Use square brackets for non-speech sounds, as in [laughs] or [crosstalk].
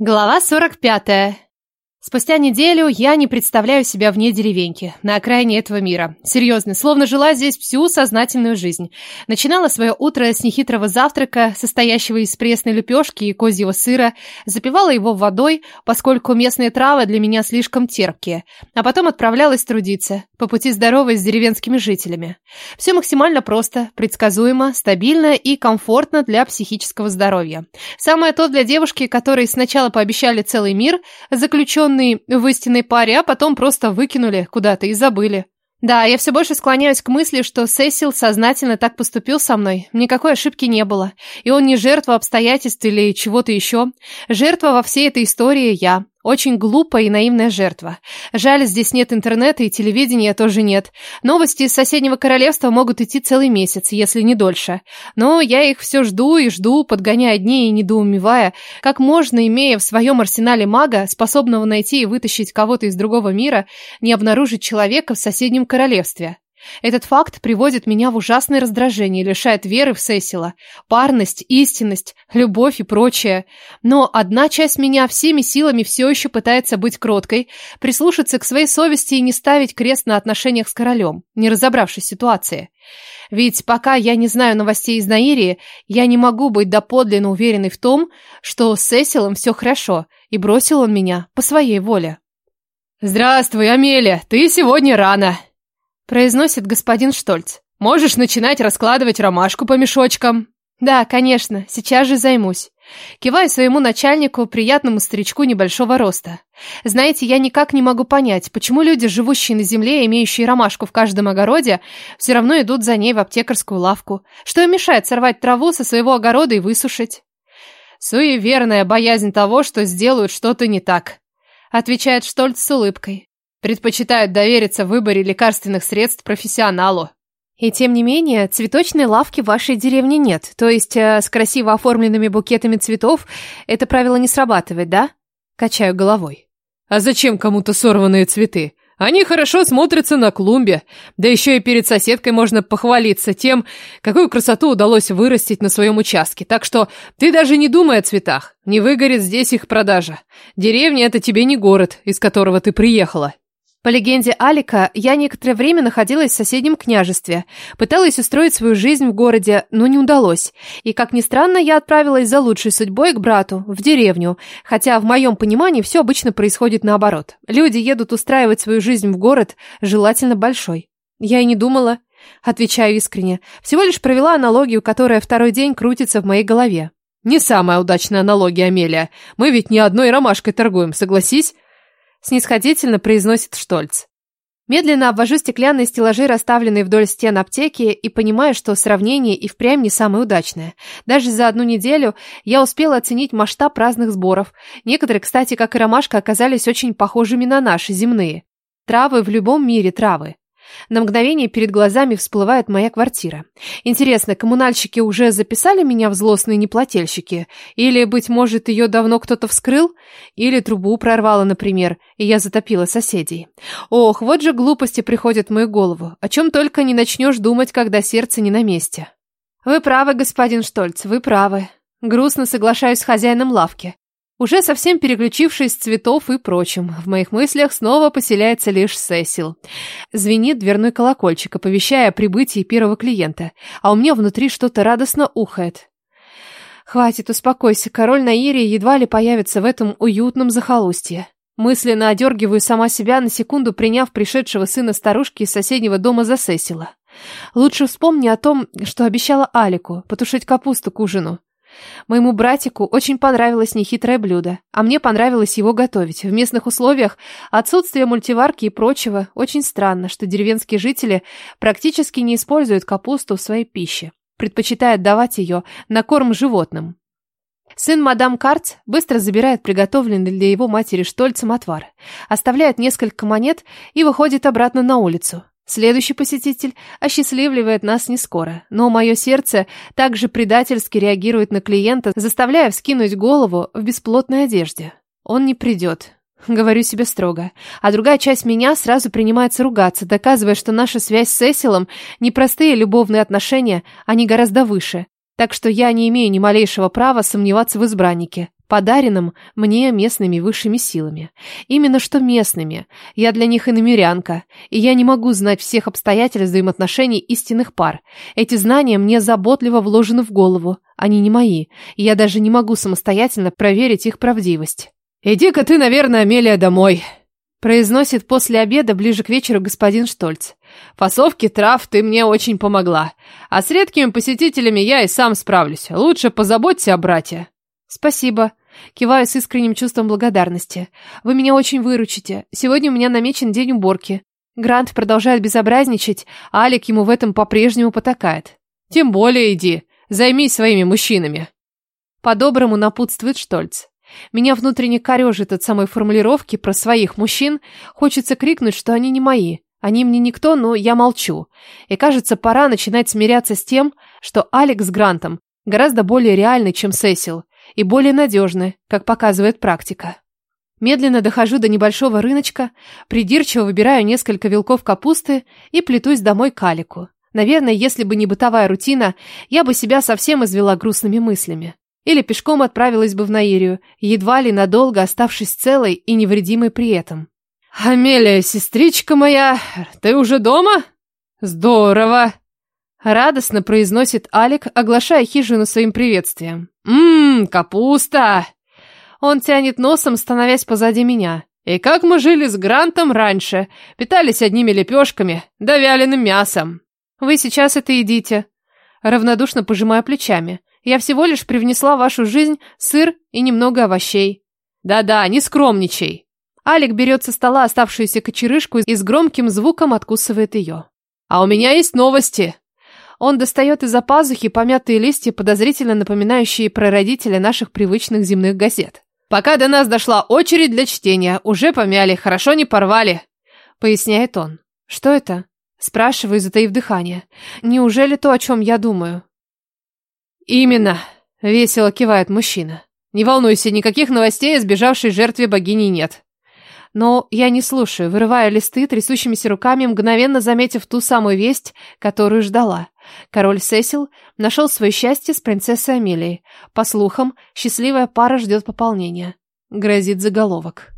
Глава 45. Спустя неделю я не представляю себя вне деревеньки, на окраине этого мира. Серьезно, словно жила здесь всю сознательную жизнь. Начинала свое утро с нехитрого завтрака, состоящего из пресной лепешки и козьего сыра, запивала его водой, поскольку местные травы для меня слишком терпкие, а потом отправлялась трудиться, по пути здоровой с деревенскими жителями. Все максимально просто, предсказуемо, стабильно и комфортно для психического здоровья. Самое то для девушки, которой сначала пообещали целый мир, заключенный в истинной паре, а потом просто выкинули куда-то и забыли. Да, я все больше склоняюсь к мысли, что Сесил сознательно так поступил со мной. Никакой ошибки не было. И он не жертва обстоятельств или чего-то еще. Жертва во всей этой истории я. Очень глупая и наивная жертва. Жаль, здесь нет интернета и телевидения тоже нет. Новости из соседнего королевства могут идти целый месяц, если не дольше. Но я их все жду и жду, подгоняя дни и недоумевая, как можно, имея в своем арсенале мага, способного найти и вытащить кого-то из другого мира, не обнаружить человека в соседнем королевстве. Этот факт приводит меня в ужасное раздражение, лишает веры в Сесила, парность, истинность, любовь и прочее. Но одна часть меня всеми силами все еще пытается быть кроткой, прислушаться к своей совести и не ставить крест на отношениях с королем, не разобравшись в ситуации. Ведь пока я не знаю новостей из Наирии, я не могу быть доподлинно уверенной в том, что с Сесилом все хорошо, и бросил он меня по своей воле. «Здравствуй, Амелия, ты сегодня рано!» Произносит господин Штольц. Можешь начинать раскладывать ромашку по мешочкам. Да, конечно, сейчас же займусь. Киваю своему начальнику, приятному старичку небольшого роста. Знаете, я никак не могу понять, почему люди, живущие на земле, имеющие ромашку в каждом огороде, все равно идут за ней в аптекарскую лавку. Что им мешает сорвать траву со своего огорода и высушить? Суеверная боязнь того, что сделают что-то не так, отвечает Штольц с улыбкой. Предпочитают довериться в выборе лекарственных средств профессионалу. И тем не менее, цветочной лавки в вашей деревне нет. То есть э, с красиво оформленными букетами цветов это правило не срабатывает, да? Качаю головой. А зачем кому-то сорванные цветы? Они хорошо смотрятся на клумбе. Да еще и перед соседкой можно похвалиться тем, какую красоту удалось вырастить на своем участке. Так что ты даже не думай о цветах. Не выгорит здесь их продажа. Деревня – это тебе не город, из которого ты приехала. По легенде Алика, я некоторое время находилась в соседнем княжестве, пыталась устроить свою жизнь в городе, но не удалось. И, как ни странно, я отправилась за лучшей судьбой к брату, в деревню, хотя в моем понимании все обычно происходит наоборот. Люди едут устраивать свою жизнь в город, желательно большой. Я и не думала, отвечаю искренне, всего лишь провела аналогию, которая второй день крутится в моей голове. Не самая удачная аналогия, Амелия. Мы ведь не одной ромашкой торгуем, согласись? Снисходительно произносит Штольц. Медленно обвожу стеклянные стеллажи, расставленные вдоль стен аптеки, и понимаю, что сравнение и впрямь не самое удачное. Даже за одну неделю я успела оценить масштаб разных сборов. Некоторые, кстати, как и ромашка, оказались очень похожими на наши, земные. Травы в любом мире травы. На мгновение перед глазами всплывает моя квартира. Интересно, коммунальщики уже записали меня в злостные неплательщики? Или, быть может, ее давно кто-то вскрыл? Или трубу прорвало, например, и я затопила соседей? Ох, вот же глупости приходят в мою голову. О чем только не начнешь думать, когда сердце не на месте. Вы правы, господин Штольц, вы правы. Грустно соглашаюсь с хозяином лавки. Уже совсем переключившись цветов и прочим, в моих мыслях снова поселяется лишь Сесил. Звенит дверной колокольчик, оповещая о прибытии первого клиента, а у меня внутри что-то радостно ухает. Хватит, успокойся, король Наири едва ли появится в этом уютном захолустье. Мысленно одергиваю сама себя, на секунду приняв пришедшего сына старушки из соседнего дома за Сесила. Лучше вспомни о том, что обещала Алику, потушить капусту к ужину. Моему братику очень понравилось нехитрое блюдо, а мне понравилось его готовить. В местных условиях отсутствие мультиварки и прочего очень странно, что деревенские жители практически не используют капусту в своей пище, предпочитая давать ее на корм животным. Сын мадам Карц быстро забирает приготовленный для его матери штольцем отвар, оставляет несколько монет и выходит обратно на улицу. Следующий посетитель осчастливливает нас не скоро, но мое сердце также предательски реагирует на клиента, заставляя вскинуть голову в бесплотной одежде. Он не придет, [laughs] говорю себе строго, а другая часть меня сразу принимается ругаться, доказывая, что наша связь с Эсилом не простые любовные отношения, они гораздо выше, так что я не имею ни малейшего права сомневаться в избраннике. Подаренным мне местными высшими силами. Именно что местными. Я для них иномерянка, и я не могу знать всех обстоятельств взаимоотношений истинных пар. Эти знания мне заботливо вложены в голову. Они не мои, и я даже не могу самостоятельно проверить их правдивость. «Иди-ка ты, наверное, Амелия, домой», произносит после обеда ближе к вечеру господин Штольц. «Фасовки трав ты мне очень помогла, а с редкими посетителями я и сам справлюсь. Лучше позаботься о брате». «Спасибо». Киваю с искренним чувством благодарности. «Вы меня очень выручите. Сегодня у меня намечен день уборки. Грант продолжает безобразничать, а Алик ему в этом по-прежнему потакает. Тем более иди, займись своими мужчинами». По-доброму напутствует Штольц. Меня внутренне корежит от самой формулировки про своих мужчин. Хочется крикнуть, что они не мои. Они мне никто, но я молчу. И кажется, пора начинать смиряться с тем, что Алекс с Грантом гораздо более реальный, чем Сесил, и более надежный, как показывает практика. Медленно дохожу до небольшого рыночка, придирчиво выбираю несколько вилков капусты и плетусь домой к Алику. Наверное, если бы не бытовая рутина, я бы себя совсем извела грустными мыслями. Или пешком отправилась бы в Наирию, едва ли надолго оставшись целой и невредимой при этом. «Амелия, сестричка моя, ты уже дома? Здорово!» Радостно произносит Алик, оглашая хижину своим приветствием. «Ммм, капуста!» Он тянет носом, становясь позади меня. «И как мы жили с Грантом раньше? Питались одними лепешками, да вяленым мясом». «Вы сейчас это едите». Равнодушно пожимая плечами. Я всего лишь привнесла в вашу жизнь сыр и немного овощей. Да-да, не скромничай. Алик берет со стола оставшуюся кочерышку и с громким звуком откусывает ее. А у меня есть новости. Он достает из-за пазухи помятые листья, подозрительно напоминающие прародителя наших привычных земных газет. Пока до нас дошла очередь для чтения, уже помяли, хорошо не порвали, поясняет он. Что это? Спрашиваю, затаив дыхание. Неужели то, о чем я думаю? «Именно!» — весело кивает мужчина. «Не волнуйся, никаких новостей о сбежавшей жертве богини нет». Но я не слушаю, вырывая листы трясущимися руками, мгновенно заметив ту самую весть, которую ждала. Король Сесил нашел свое счастье с принцессой Амелией. По слухам, счастливая пара ждет пополнения. Грозит заголовок.